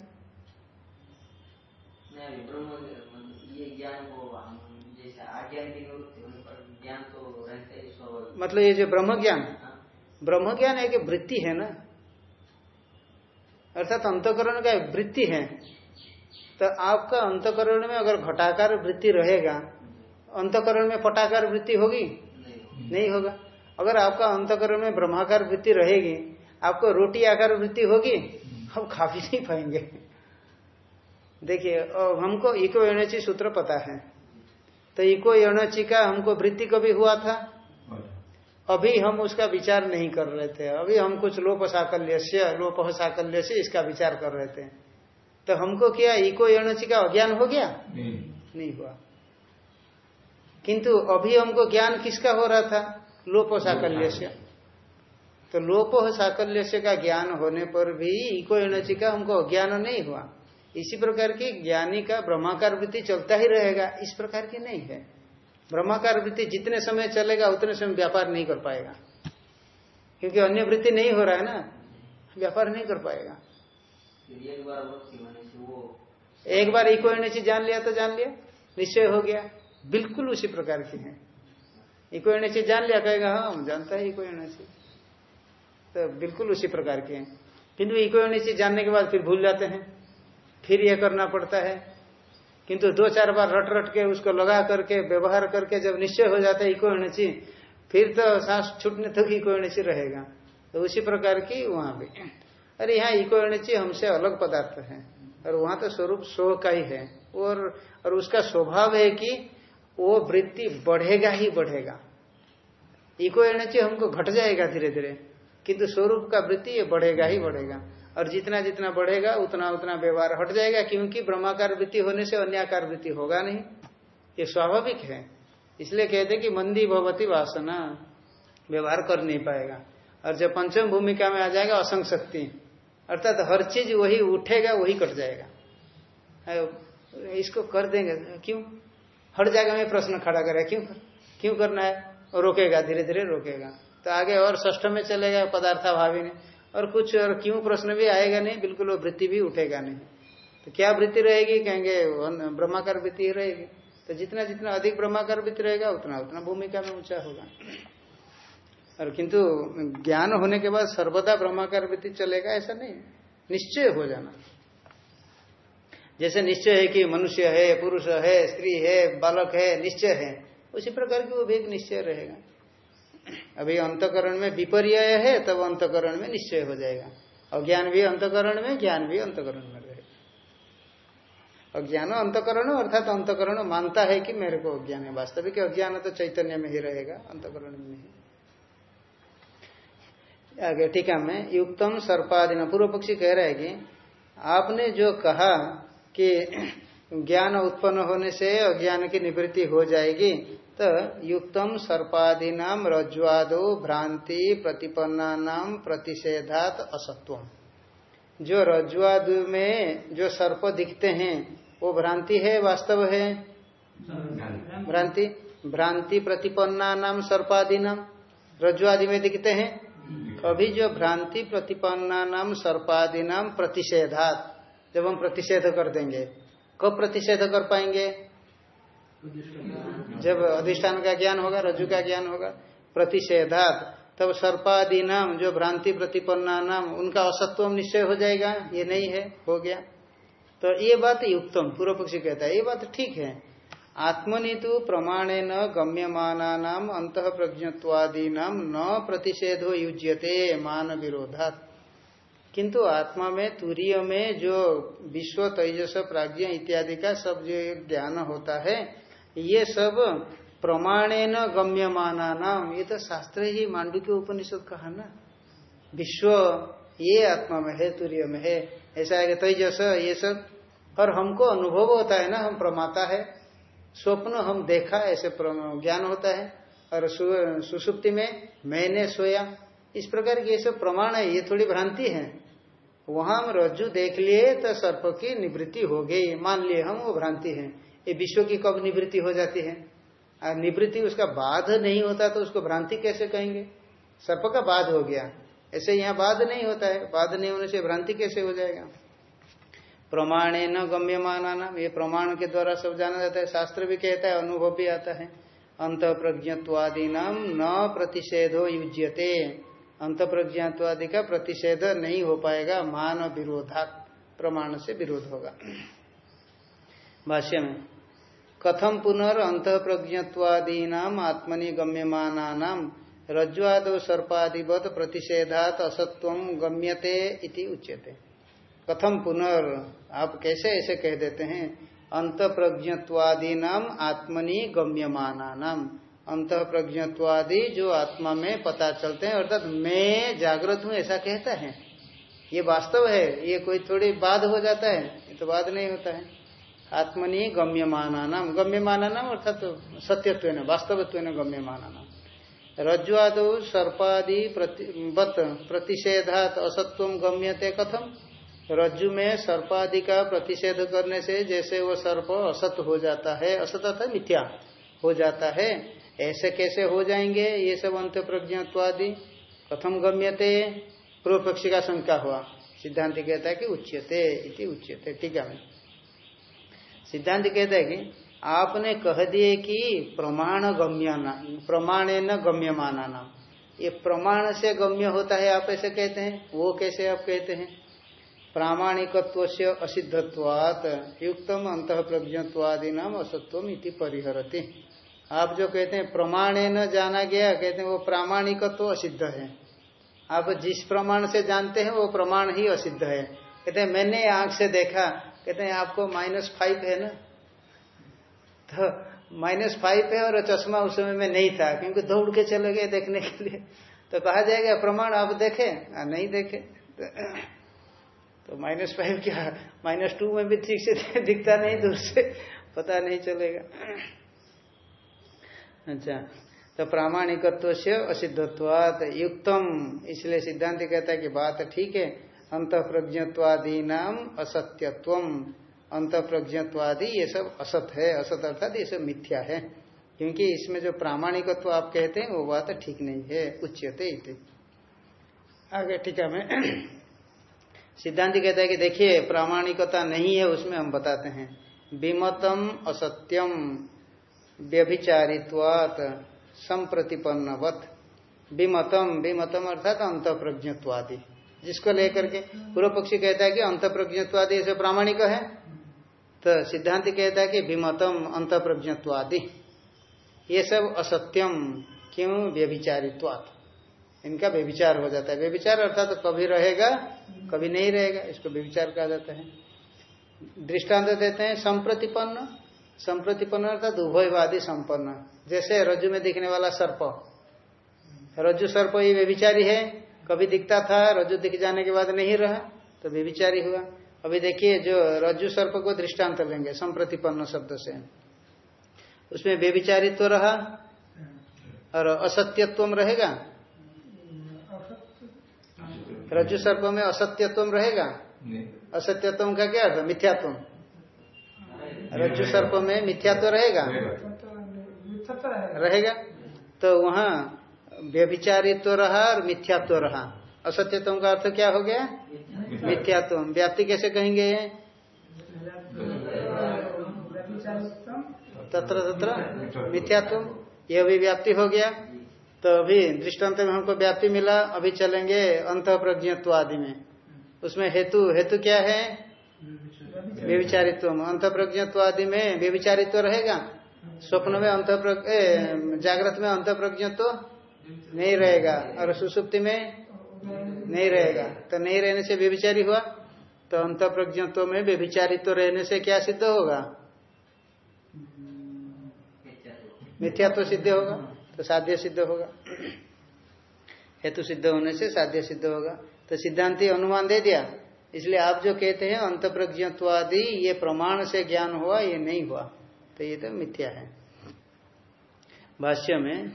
[SPEAKER 4] तो है
[SPEAKER 1] मतलब ये जो ब्रह्म ज्ञान
[SPEAKER 4] हाँ।
[SPEAKER 1] ब्रह्म ज्ञान एक वृत्ति है ना? अर्थात अंतकरण का एक वृत्ति है। तो आपका अंतकरण में अगर घटाकार वृत्ति रहेगा अंतकरण में पटाकार वृत्ति होगी? नहीं होगा। अगर आपका अंतकरण में ब्रह्माकार वृत्ति रहेगी आपको रोटी आकार वृत्ति होगी हम खा भी नहीं पाएँगे। देखिए हमको इको एनर्जी सूत्र पता है। तो इको एनर्जी का हमको वृत्ति कभी हुआ था? अभी हम उसका विचार नहीं कर रहे थे। अभी हम कुछ लोप साकल्य से लोप साकल्य से इसका विचार कर रहे थे। तो हमको क्या इको एनर्जी का अज्ञान हो गया? नहीं, नहीं हुआ। किंतु अभी हमको ज्ञान किसका हो रहा था? लोप साकल्य से। तो लोप साकल्य से का ज्ञान होने पर भी इको एनर्जी का हमको अज्ञान नहीं हुआ। इसी प्रकार की ज्ञानी का ब्रह्माकार वृत्ति चलता ही रहेगा इस प्रकार की नहीं है। ब्रह्माकार वृत्ति जितने समय चलेगा उतने समय व्यापार नहीं कर पाएगा। क्योंकि अन्य वृत्ति नहीं हो रहा है ना व्यापार नहीं कर पाएगा।
[SPEAKER 4] एक बार
[SPEAKER 1] इको एनर्जी जान लिया तो जान लिया निश्चय हो गया। बिल्कुल उसी प्रकार की है। इको एनर्जी जान लिया, कहेगा हाँ हम जानता है इको एनर्जी तो बिल्कुल उसी प्रकार के हैं। किंतु इको एनर्जी जानने के बाद फिर भूल जाते हैं। फिर यह करना पड़ता है। किंतु दो चार बार रट रट के उसको लगा करके, व्यवहार करके जब निश्चय हो जाता है इको एनर्जी फिर तो सांस छूटने तक इको एनर्जी रहेगा। तो उसी प्रकार की वहाँ भी। अरे यहाँ इको एनर्जी हमसे अलग पदार्थ है। और वहाँ तो स्वरूप सो का ही है। और और उसका स्वभाव है कि वो वृत्ति बढ़ेगा ही बढ़ेगा। इको एनर्जी हमको घट जाएगा धीरे धीरे, किंतु स्वरूप का वृत्ति ये बढ़ेगा ही बढ़ेगा। और जितना जितना बढ़ेगा, उतना उतना व्यवहार हट जाएगा, क्योंकि ब्रह्माकार वृत्ति होने से अन्याकार वृत्ति होगा नहीं। ये स्वाभाविक है। इसलिए कहते कि मंदी भगवती वासना, व्यवहार कर नहीं पाएगा। और जब पंचम भूमिका में आ जाएगा, असंग शक्ति। अर्थात हर चीज़ वही उठेगा, वही कट जाएगा। इसको कर देंगे, क्यों? हट जगह में प्रश्न खड़ा करे, क्यों कर? क्यों करना है? रोकेगा धीरे धीरे रोकेगा। तो आगे और ष्ठ में चलेगा पदार्था भावी ने और कुछ और क्यों प्रश्न भी आएगा नहीं, बिल्कुल वो वृत्ति भी उठेगा नहीं। तो क्या वृत्ति रहेगी? कहेंगे ब्रह्माकार वृत्ति रहेगी। तो जितना जितना अधिक ब्रह्माकार वृत्ति रहेगा, उतना उतना भूमिका में ऊँचा होगा। और किंतु ज्ञान होने के बाद सर्वदा ब्रह्माकार वृत्ति चलेगा, ऐसा नहीं। निश्चय हो जाना। जैसे निश्चय है कि मनुष्य है, पुरुष है, स्त्री है, बालक है, निश्चय है। उसी प्रकार की वो भी एक निश्चय रहेगा। अभी अंतकरण में विपर्य है, तब अंतकरण में निश्चय हो जाएगा। और ज्ञान भी अंतकरण में, ज्ञान भी अंतकरण में रहेगा। अज्ञान अंतकरण, अर्थात अंतकरण मानता है कि मेरे को अज्ञान है। वास्तविक अज्ञान तो चैतन्य में ही रहेगा, अंतकरण में नहीं। आगे है, मैं युक्तम सर्पादिन पूर्व पक्षी कह रहा है कि आपने जो कहा कि ज्ञान उत्पन्न होने से अज्ञान की निवृत्ति हो जाएगी तो युक्तम सर्पादी नाम रज्वादो भ्रांति प्रतिपन्ना नाम प्रतिषेधात असत्वम। जो रज्वाद में जो सर्प दिखते हैं वो भ्रांति है वास्तव है? भ्रांति। भ्रांति प्रतिपन्ना नाम सर्पादी नाम रज्वादि में दिखते हैं? अभी जो भ्रांति प्रतिपन्ना नाम सर्पादि नाम प्रतिषेधात जब हम प्रतिषेध कर देंगे, कब प्रतिषेध कर पाएँगे? जब अधिष्ठान का ज्ञान होगा, रज्जु का ज्ञान होगा, प्रतिषेधात, तब सर्पादि नाम जो भ्रांति प्रतिपन्ना नाम, उनका असत्व निश्चय हो जाएगा, ये नहीं है, हो गया। तो ये बात युक्तम पूर्व पक्षी कहता है, ये बात ठीक है। आत्मनि तो प्रमाणे न गम्यमाना नाम अंत प्रज्ञत्वादी नाम न प्रतिषेधो युज्यते मान विरोधात किंतु आत्मा में, तुरीय में जो विश्व, तेजस, प्राज्ञ इत्यादि का सब जो ज्ञान होता है, ये सब प्रमाणे न गम्यमाना नाम। ये तो शास्त्र ही मांडू के उपनिषद कहा ना। विश्व ये आत्मा में है, तुरीय में है। ऐसा है कि तेजस, ये सब। और हमको अनुभव होता है ना, हम प्रमाता है। स्वप्न हम देखा, ऐसे ज्ञान होता है। और सुसुप्ति में, मैंने सोया। इस प्रकार की ये सब प्रमाण है, ये थोड़ी भ्रांति है। वहाँ हम रज्जु देख लिए तो सर्प की निवृत्ति हो गई। मान लिए हम, वो भ्रांति है। ये विश्व की कब निवृत्ति हो जाती है? और निवृत्ति उसका बाध नहीं होता तो उसको भ्रांति कैसे कहेंगे? सर्प का बाध हो गया। ऐसे यहाँ बाध नहीं होता है। बाध नहीं होने से भ्रांति कैसे हो जाएगा? प्रमाण न गम्य माना ये प्रमाण के द्वारा सब जाना जाता है। शास्त्र भी कहता है, अनुभव भी आता है। अंत प्रज्ञत्वादी नाम न प्रतिषेधो युज्यते। अंत प्रज्ञात्वादि का प्रतिषेध नहीं हो पाएगा, मान विरोधा प्रमाण से विरोध होगा। भाष्य में कथम पुनर् अंत प्रज्ञत्वादीनाम आत्मनि गम्यमाना रज्ज्वाद सर्पादिवत प्रतिषेधात असत्व गम्यते इति उच्यते। कथम पुनर्, आप कैसे ऐसे कह देते हैं? अंत प्रज्ञत्वादीनाम आत्मनि गम्यमाना अंत प्रज्ञत्वादि जो आत्मा में पता चलते हैं, अर्थात मैं जागृत हूँ, ऐसा कहता है। ये वास्तव है, ये कोई थोड़ी बाद हो जाता है, ये तो बाद नहीं होता है। आत्मनि गम्यमाना नाम गम्यमाना नाम अर्थात तो सत्यत्व न वास्तवत्व न गम्यमाना नाम रज्जुआद सर्पादि बत, प्रतिषेधात असत्व गम्यते कथम। रज्जु में सर्पादि का प्रतिषेध करने से जैसे वो सर्प असत हो जाता है असत अर्थात मिथ्या हो जाता है। ऐसे कैसे हो जाएँगे? ये सब अंत प्रज्ञत्वादि कथम गम्यते। पूर्व पक्षी का शंका हुआ। सिद्धांत कहता है कि उच्यते इति उच्यते। ठीक है। सिद्धांत कहता है कि आपने कह दिए कि प्रमाण गम्य प्रमाण न गम्य माना नाम। ये प्रमाण से गम्य होता है, आप ऐसे कहते हैं? वो कैसे आप कहते हैं? प्रामाणिकत्व से असिद्धत्वात। युक्तम अंत प्रज्ञत्वादि नाम असत्व इति परिहरती। आप जो कहते हैं प्रमाण न जाना गया कहते हैं वो प्रामाणिकत्व तो असिद्ध है। आप जिस प्रमाण से जानते हैं वो प्रमाण ही असिद्ध है। कहते हैं मैंने आँख से देखा कहते हैं आपको माइनस फाइव है ना? तो माइनस फाइव है और चश्मा उस समय में नहीं था क्योंकि दौड़ के चले गए देखने के लिए। तो कहा जाएगा प्रमाण आप देखे? आ, नहीं देखे। तो माइनस फाइव क्या? माइनस टू में भी ठीक से दिखता नहीं दूर से पता नहीं चलेगा। अच्छा। तो प्रामाणिकत्व से असिद्धत्वात युक्तम। इसलिए सिद्धांत कहता है कि बात ठीक है। अंत प्रज्ञत्वादी नाम असत्यत्व अंत प्रज्ञत्वादी ये सब असत है। असत अर्थात ये सब मिथ्या है। क्योंकि इसमें जो प्रामाणिकत्व आप कहते हैं, वो बात ठीक नहीं है। उच्यते आगे ठीक है मैं सिद्धांत कहता है कि देखिए, प्रामाणिकता नहीं है, उसमें हम बताते हैं। विमतम असत्यम। व्यभिचारित्वात संप्रतिपन्नवत। विमतम विमतम अर्थात अंत प्रज्ञत्वादि जिसको लेकर के पूर्व पक्षी कहता है कि अंत प्रज्ञत्वादि ऐसे प्रामाणिक है तो सिद्धांत कहता है कि विमतम अंत प्रज्ञत्वादि ये सब असत्यम, क्यों? व्यभिचारित्वात। इनका व्यभिचार हो जाता है। व्यभिचार अर्थात तो कभी रहेगा, कभी नहीं रहेगा, इसको व्यभिचार कहा जाता है। दृष्टांत देते हैं, संप्रतिपन्न संप्रतिपन्न अर्थात उभयवादी संपन्न। जैसे रज्जु में दिखने वाला सर्प। रज्जु सर्प ये व्यभिचारी है। कभी दिखता था रज्जु दिख जाने के बाद नहीं रहा तो व्यभिचारी हुआ। अभी देखिए जो रज्जु सर्प को दृष्टांत लेंगे संप्रतिपन्न शब्द से। उसमें व्यभिचारित्व तो रहा और असत्यत्व रहेगा? रज्जु सर्प में असत्यत्व रहेगा? असत्यत्व का क्या अर्थ? मिथ्यात्व रज्जु सर्प में मिथ्या तो रहेगा रहेगा तो वहाँ व्यभिचारी तो रहा और मिथ्यात्व तो रहा। असत्यत्व का अर्थ क्या हो गया? मिथ्यात्व। व्याप्ति कैसे कहेंगे? तत्र तत्र मिथ्यात्व। यह अभी व्याप्ति हो गया। तो अभी दृष्टांत में हमको व्याप्ति मिला, अभी चलेंगे अंत प्रज्ञत्व आदि में। उसमें हेतु हेतु क्या है? व्यविचारित्व अंत प्रज्ञत्व आदि में व्यविचारित्व रहेगा? स्वप्न में अंत जागृत में अंत प्रज्ञत्व नहीं रहेगा और सुसुप्ति में नहीं रहेगा। तो नहीं रहने से व्यभिचारी हुआ? तो अंत प्रज्ञत्व में व्यभिचारित्व रहने से क्या सिद्ध होगा? मिथ्यात्व सिद्ध होगा तो साध्य सिद्ध होगा। हेतु सिद्ध होने से साध्य सिद्ध होगा। तो सिद्धांति अनुमान दे दिया। इसलिए आप जो कहते हैं अंत प्रज्ञत्वादि ये प्रमाण से ज्ञान हुआ, ये नहीं हुआ। तो ये तो मिथ्या है। भाष्य में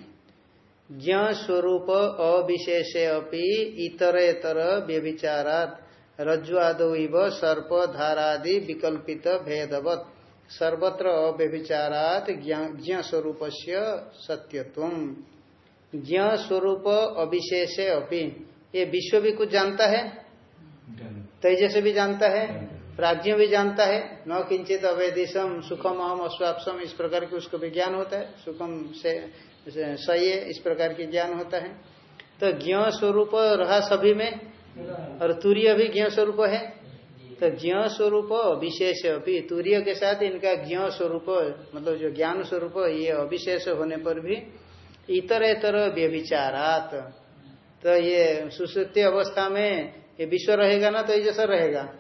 [SPEAKER 1] ज्ञ स्वरूप अविशेष अपनी इतरेतर व्यभिचारात रज्जुआदो इव सर्प धारादि विकल्पित भेदवत। सर्वत्र अव्यभिचारात ज्ञ स्वरूप से सत्यत्व ज्ञ स्वरूप अविशेष अपि। ये विश्व भी कुछ जानता है? तेजस भी जानता है, प्राज्ञ भी जानता है। न किंचित अवैधिशम सुखम अहम अश्वापसम, इस प्रकार की उसको भी ज्ञान होता है। सुखम से सही इस प्रकार की ज्ञान होता है। तो ज्ञ स्वरूप रहा सभी में, और तूर्य भी ज्ञ स्वरूप है। तो ज्ञ स्वरूप विशेष अभी तूर्य के साथ इनका ज्ञ स्वरूप मतलब जो ज्ञान स्वरूप, ये अविशेष होने पर भी इतर इतर व्यभिचारात। तो ये सुश्रुति अवस्था में ये विश्व रहेगा ना तो जैसा रहेगा।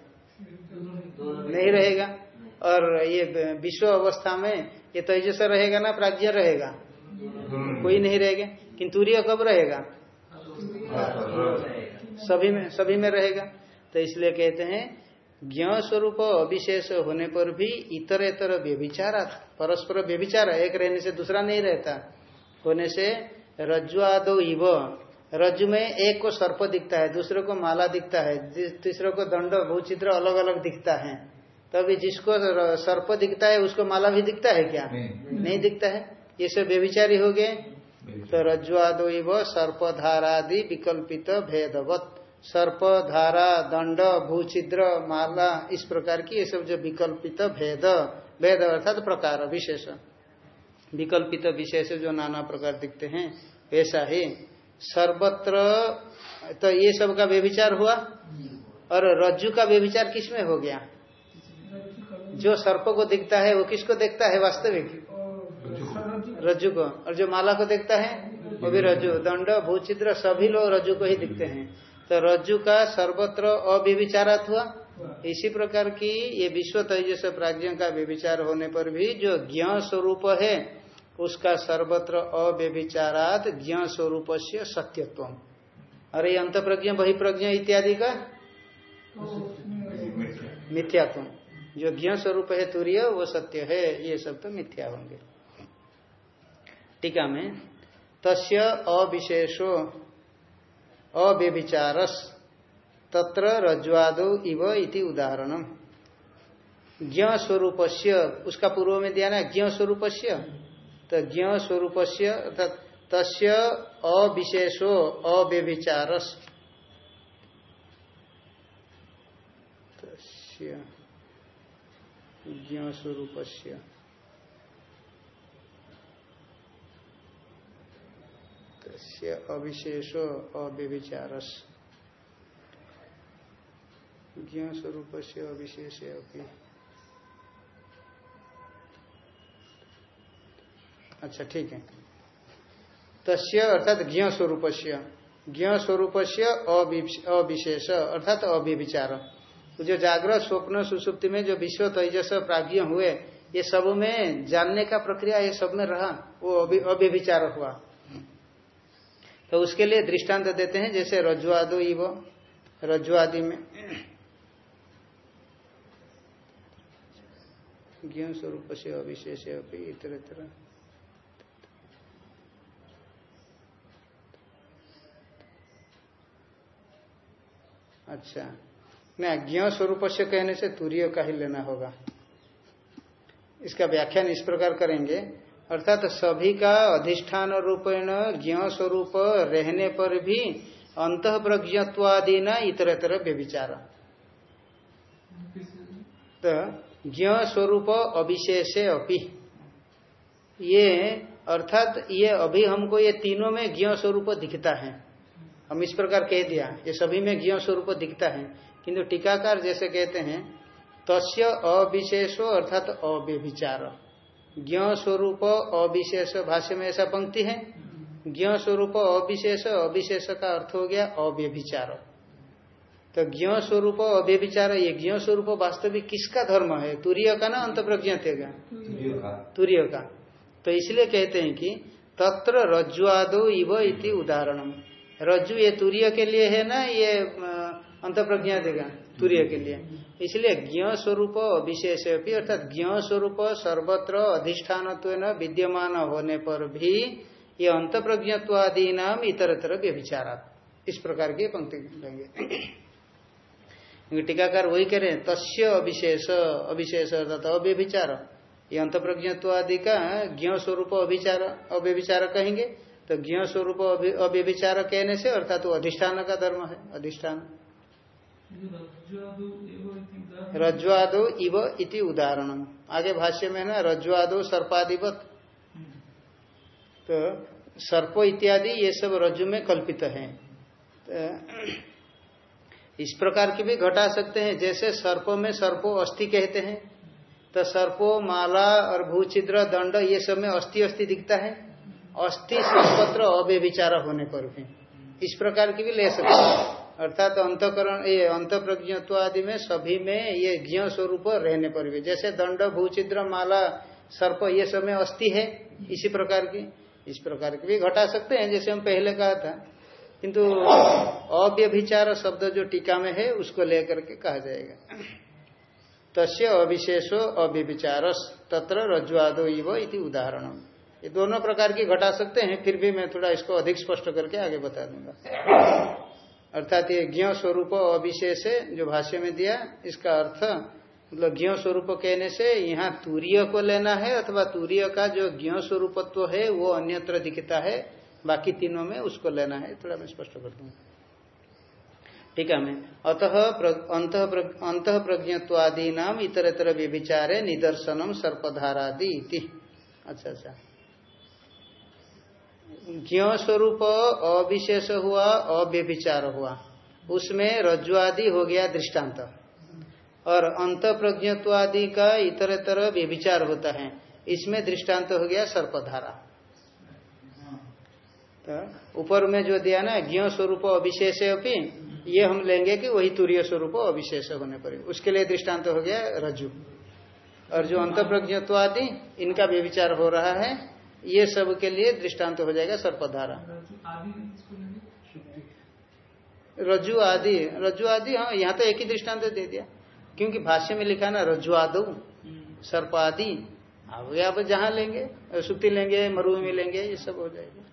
[SPEAKER 1] नहीं रहेगा। और ये विश्व अवस्था में ये तो जैसा रहेगा ना, प्राज्ञ रहेगा। कोई नहीं रहेगा। किंतु कब रहेगा? सभी में सभी में रहेगा। तो इसलिए कहते हैं, ज्ञ स्वरूप अविशेष होने पर भी इतर इतर व्यभिचार, परस्पर व्यभिचार, एक रहने से दूसरा नहीं रहता। होने से रज्जुआदो इव। रज्जु में एक को सर्प दिखता है दूसरे को माला दिखता है तीसरे को दंड भूचित्र अलग अलग दिखता है। तभी जिसको सर्प दिखता है उसको माला भी दिखता है क्या? नहीं, नहीं दिखता है? ये सब व्यभिचारी हो गए। तो रज्जुआदो इव सर्प धारादि विकल्पित भेदवत। सर्प धारा दंड भूचिद्र माला इस प्रकार की ये सब जो विकल्पित भेद भेद अर्थात प्रकार विशेष। विकल्पित विशेष जो नाना प्रकार दिखते हैं वैसा ही सर्वत्र तो ये सब का व्यभिचार हुआ? और रज्जु का व्यभिचार किसमें हो गया? जो सर्प को दिखता है, वो किसको देखता है वास्तविक? रज्जु को। और जो माला को देखता है, वो भी रज्जु। दंड भूचित्र सभी लोग रज्जु को ही दिखते हैं। तो रज्जु का सर्वत्र अव्यभिचारात हुआ। इसी प्रकार की ये विश्व तेजस प्राज्ञ का व्यभिचार होने पर भी जो ज्ञ स्वरूप है उसका सर्वत्र अव्यभिचारात ज्ञ स्वरूप से सत्यत्व ये अंत प्रज्ञ बहिप्रज्ञ इत्यादि का? मिथ्यात्व जो ज्ञ स्वरूप है तुरीय, वो सत्य है, ये सब तो मिथ्या होंगे। टीका में, तस्य अविशेषो, अव्यभिचारस, तत्र रज्वादो इव इति उदाहरणम। ज्ञ स्वरूप उसका पूर्व में दिया ना ज्ञ स्वरूप तो ज्ञ स्वरूप तस्य अविशेषो अव्यभिचारस स्वरूप अविशेषो अव्यभिचारस ज्ञ स्वरूप से अविशेष अच्छा ठीक है। तस्य अर्थात ज्ञ स्वरूप ज्ञ स्वरूप से अविशेष, अर्थात अव्यभिचार। जो जागृत स्वप्न सुसुप्ति में जो विश्व तेजस प्राज्ञ हुए, ये सब में जानने का प्रक्रिया ये सब में रहा, वो अव्यभिचार हुआ। तो उसके लिए दृष्टांत देते हैं, जैसे रज्जुआदो इव रज्जुआदि में। ज्ञ स्वरूप से अविशेष इतर तरह अच्छा। मैं ज्ञ स्वरूप से कहने से तुरीय का ही लेना होगा। इसका व्याख्यान इस प्रकार करेंगे। अर्थात तो सभी का अधिष्ठान रूपेण ज्ञ स्वरूप रहने पर भी अंत प्रज्ञत्वादि न इतर इतर व्यभिचार तो ज्ञ स्वरूप अविशेष अपि। ये, अर्थात ये अभी हमको ये तीनों में ज्ञ स्वरूप दिखता है। हम इस प्रकार कह दिया ये सभी में ज्ञ स्वरूप दिखता है। किंतु टीकाकार जैसे कहते हैं तस्य अविशेषो अर्थात अव्यभिचार। ज्ञ स्वरूप अविशेष भाष्य में ऐसा पंक्ति है। ज्ञ स्वरूप अविशेष अविशेष का अर्थ हो गया अव्यभिचार। तो ज्ञ स्वरूप अव्यभिचार ये ज्ञ स्वरूप वास्तविक किसका धर्म है? तुरीय का ना अंत प्रज्ञ तुरीय का। तो इसलिए कहते हैं कि तत्र रज्जुआदो इव इति उदाहरणम। रज्जु ये तुरीय के लिए है ना, ये अंत प्रज्ञा देगा, तुरीय के लिए। इसलिए ज्ञ स्वरूप विशेष अर्थात ज्ञ स्वरूप सर्वत्र अधिष्ठान विद्यमान होने पर भी ये अंत प्रज्ञत्वादी नाम इतर तरह व्यभिचारा इस प्रकार की पंक्ति लेंगे टीकाकार वही कह रहे हैं, तस्य अविशेष अविशेष अर्थात अव्यभिचार। ये अंत प्रज्ञत्वादि का ज्ञ स्वरूप अभिचार अव्यभिचार कहेंगे। तो ज्ञ स्वरूप अव्यभिचार कहने से अर्थात वो अधिष्ठान का धर्म है, अधिष्ठान। रज्वादो इव इति उदाहरण आगे भाष्य में ना रज्वादो सर्पादिवत। तो सर्प इत्यादि ये सब रज्जु में कल्पित है। तो इस प्रकार की भी घटा सकते हैं। जैसे सर्पों में सर्पो अस्थि कहते हैं तो सर्पो माला और भूचिद्र, दंड ये सब में अस्थि अस्थि दिखता है। अस्थि सर्वत्र अव्यभिचार होने पर भी। इस प्रकार की भी ले सकते हैं। अर्थात तो अंतकरण, ये अंत प्रज्ञत्व आदि में सभी में ये ज्ञ स्वरूप रहने पर भी। जैसे दंड, भूचिद्र, माला, सर्प, ये सब में अस्थि है, इसी प्रकार की। इस प्रकार की भी घटा सकते हैं, जैसे हम पहले कहा था। किंतु अव्यभिचार शब्द जो टीका में है, उसको लेकर के कहा जाएगा। तस्य अविशेषो अव्यभिचार तत्र रज्जुआदो इव इति उदाहरण ये दोनों प्रकार की घटा सकते हैं, फिर भी मैं थोड़ा इसको अधिक स्पष्ट करके आगे बता दूँगा। अर्थात ये ज्ञ स्वरूप अविशेष जो भाष्य में दिया, इसका अर्थ मतलब ज्ञ स्वरूप कहने से यहाँ तूर्य को लेना है, अथवा तूर्य का जो ज्ञ स्वरूपत्व है, वो अन्यत्र दिखता है, बाकी तीनों में उसको लेना है, थोड़ा मैं स्पष्ट कर दूँगा ठीक है, मैं अतः अंत प्रज्ञत्वादी नाम इतर इतर व्यभिचारे निदर्शनम सर्पधारादि अच्छा अच्छा। ज्ञ स्वरूप अविशेष हुआ, अव्यभिचार हुआ। उसमें रज्जु आदि हो गया दृष्टांत। और अंत प्रज्ञत्वादि का इतर तरह व्यभिचार होता है। इसमें दृष्टांत हो गया सर्पधारा। तो ऊपर में जो दिया ना, ज्ञ स्वरूप अविशेष अपनी ये हम लेंगे कि वही तुरीय स्वरूप अविशेष होने पर। उसके लिए दृष्टांत हो गया रज्जु। और जो अंत प्रज्ञत्वादि इनका व्यभिचार हो रहा है ये सब के लिए दृष्टांत हो जाएगा सर्पधारा। रज्जु आदि रज्जु आदि हाँ यहाँ तो एक ही दृष्टांत दे दिया। क्योंकि भाष्य में लिखा ना, रज्जु आदो, सर्प आदि। अब आप जहाँ लेंगे सुक्ति लेंगे मरुभूमि लेंगे, ये सब हो जाएगा।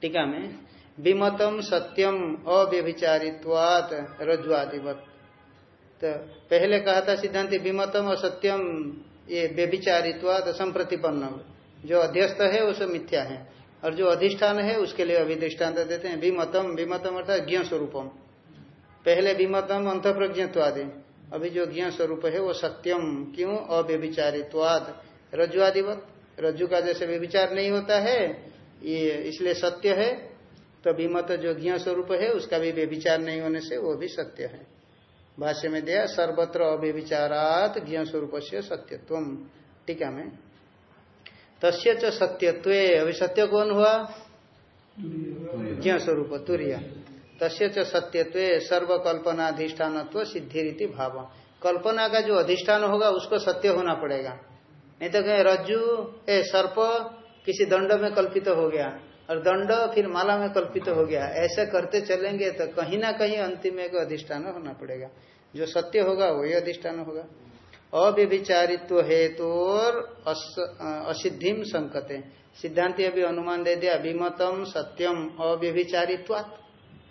[SPEAKER 1] टीका में, विमतम सत्यम अव्यभिचारित्वात रज्जु आदिवत। तो पहले कहा था सिद्धांत, विमतम असत्यम, ये व्यभिचारित्वात संप्रतिपन्न जो अध्यस्त है वो सब मिथ्या है। और जो अधिष्ठान है, उसके लिए अभी दृष्टांत देते हैं। विमतम विमतम अर्थात ज्ञ स्वरूपम। पहले विमतम अंत प्रज्ञत्वादि अभी जो ज्ञ स्वरूप है, वो सत्यम, क्यों? अव्यभिचारित्वाद। रज्जु आदिवत रज्जु का जैसे व्यभिचार नहीं होता है, ये इसलिए सत्य है। तो विमत जो ज्ञ स्वरूप है, उसका भी व्यभिचार नहीं होने से वो भी सत्य है। भाष्य में दिया, सर्वत्र अव्यभिचारात ज्ञ स्वरूप से सत्यत्व टीका में तस्य च सत्यत्व। अभी सत्य कौन हुआ? ज्ञ स्वरूप तुरिया। तस्य च सत्यत्व सिद्धि रीति भाव। कल्पना का जो अधिष्ठान होगा उसको सत्य होना पड़ेगा। नहीं तो कहें रज्जु ए सर्प किसी दंड में कल्पित हो गया और दंड फिर माला में कल्पित हो गया। ऐसा करते चलेंगे तो कहीं ना कहीं अंतिम एक अधिष्ठान होना पड़ेगा। जो सत्य होगा वही अधिष्ठान होगा। अव्यभिचारित्व हेतु और असिद्धिम संकते। सिद्धांति अभी अनुमान दे दिया विमतम सत्यम अव्यभिचारित्व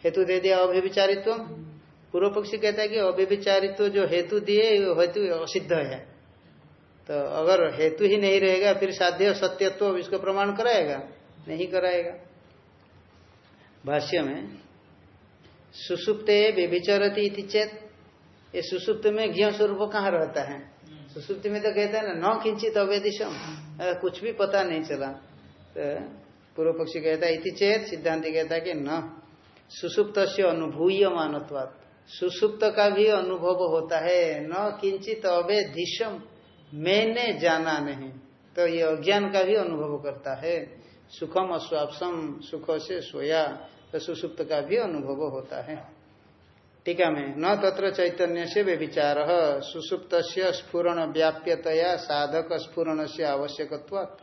[SPEAKER 1] हेतु दे दिया अव्यभिचारित्व। पूर्व पक्षी कहता है कि अव्यभिचारित्व जो हेतु दिए हेतु असिद्ध है। तो अगर हेतु ही नहीं रहेगा, फिर साध्य सत्यत्व इसको प्रमाण कराएगा, नहीं कराएगा। भाष्य में, सुसुप्ते व्यभिचरती चेत, ये सुसुप्त में ज्ञ स्वरूप कहाँ रहता है? सुसुप्ति में तो कहते हैं ना न किंचित अवेदिशम अ, कुछ भी पता नहीं चला। तो पूर्व पक्षी कहता है इति चेत? सिद्धांत कहता है कि न। सुसुप्त से अनुभूय मानत्वात। सुसुप्त का भी अनुभव होता है न किंचित अवेधिशम मैंने जाना नहीं। तो ये अज्ञान का भी अनुभव करता है। सुखम अस्वापसम सुख से सोया। तो सुसुप्त का भी अनुभव होता है। टीका में, न तत्र चैतन्य से वे विचार सुसुप्त स्फुरण व्याप्यतया साधक स्फुरण से आवश्यकत्वात्।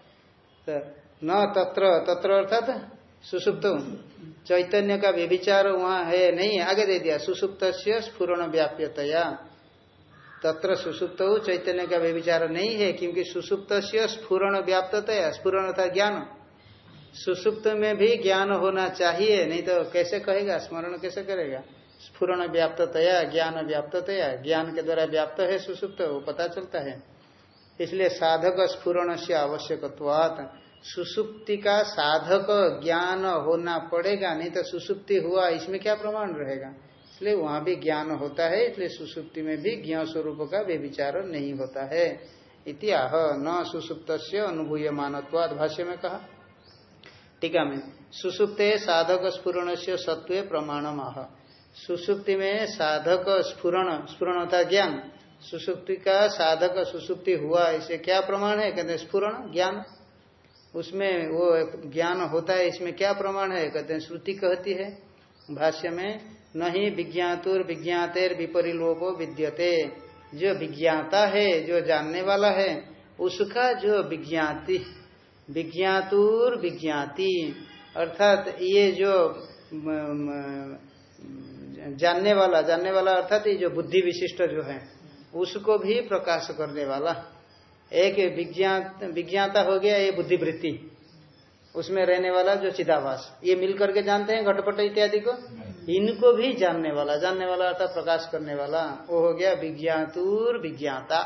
[SPEAKER 1] तो न तत्र तत्र अर्थात सुसुप्त। चैतन्य का व्यभिचार वहाँ है, नहीं, आगे दे दिया सुसुप्त स्फुरण व्याप्यतया तत्र सुसुप्त, चैतन्य का व्यभिचार नहीं है, क्योंकि सुसुप्त स्फुरण व्याप्ततया स्फुरण था ज्ञान। सुसुप्त में भी ज्ञान होना चाहिए, नहीं तो कैसे कहेगा, स्मरण कैसे करेगा? स्फुरण व्याप्ततया, ज्ञान व्याप्ततया। ज्ञान के द्वारा व्याप्त है, सुसुप्त वो पता चलता है। इसलिए साधक स्फुरण से आवश्यकत्वात। सुसुप्ति का साधक ज्ञान होना पड़ेगा, नहीं तो सुसुप्ति हुआ, इसमें क्या प्रमाण रहेगा? इसलिए वहाँ भी ज्ञान होता है, इसलिए सुसुप्ति में भी ज्ञान स्वरूप का व्यभिचार नहीं होता है। इतिहाह न सुसुप्त से अनुभूय मानत्वाद भाष्य में कहा। टीका में, सुसुप्ते साधक स्फुरण से सत्व प्रमाण माह सुसुप्ति में साधक स्फुरण स्फुरण होता ज्ञान। सुसुप्ति का साधक सुसुप्ति हुआ, इसे क्या प्रमाण है? कहते हैं स्फुरण ज्ञान। उसमें वो ज्ञान होता है, इसमें क्या प्रमाण है? कहते हैं श्रुति कहती है, भाष्य में, नहीं विज्ञातुर विज्ञातेर विपरिलोपो विद्यते। जो विज्ञाता है, जो जानने वाला है, उसका जो विज्ञाति, विज्ञातुर विज्ञाति, अर्थात ये जो जानने वाला जानने वाला अर्थात ये जो बुद्धि विशिष्ट जो है उसको भी प्रकाश करने वाला। एक विज्ञात विज्ञाता हो गया ये बुद्धिवृत्ति। उसमें रहने वाला जो चिदावास ये मिलकर के जानते हैं घटपट इत्यादि को? इनको भी जानने वाला जानने वाला अर्थात प्रकाश करने वाला वो हो गया विज्ञातुर विज्ञाता।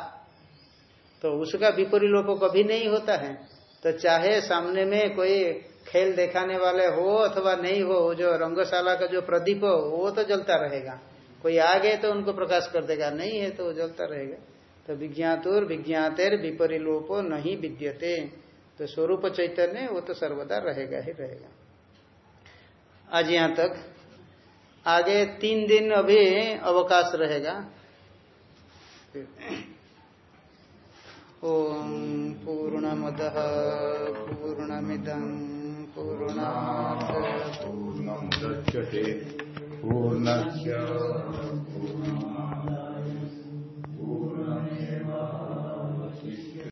[SPEAKER 1] तो उसका विपरिलोप कभी नहीं होता है। तो चाहे सामने में कोई खेल दिखाने वाले हो अथवा नहीं हो, जो रंगशाला का जो प्रदीप हो, वो तो जलता रहेगा। कोई आ गए तो उनको प्रकाश कर देगा, नहीं है तो वो जलता रहेगा। तो विज्ञातुर विज्ञातेर विपरिलोपो नहीं विद्यते। तो स्वरूप चैतन्य, वो तो सर्वदा रहेगा ही रहेगा। आज यहाँ तक, आगे तीन दिन अभी अवकाश रहेगा। ओम पूर्णमद पूर्णमिदं। पूर्णात्
[SPEAKER 5] पूर्णमुदच्यते पूर्णस्य पूर्णा